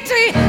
victory.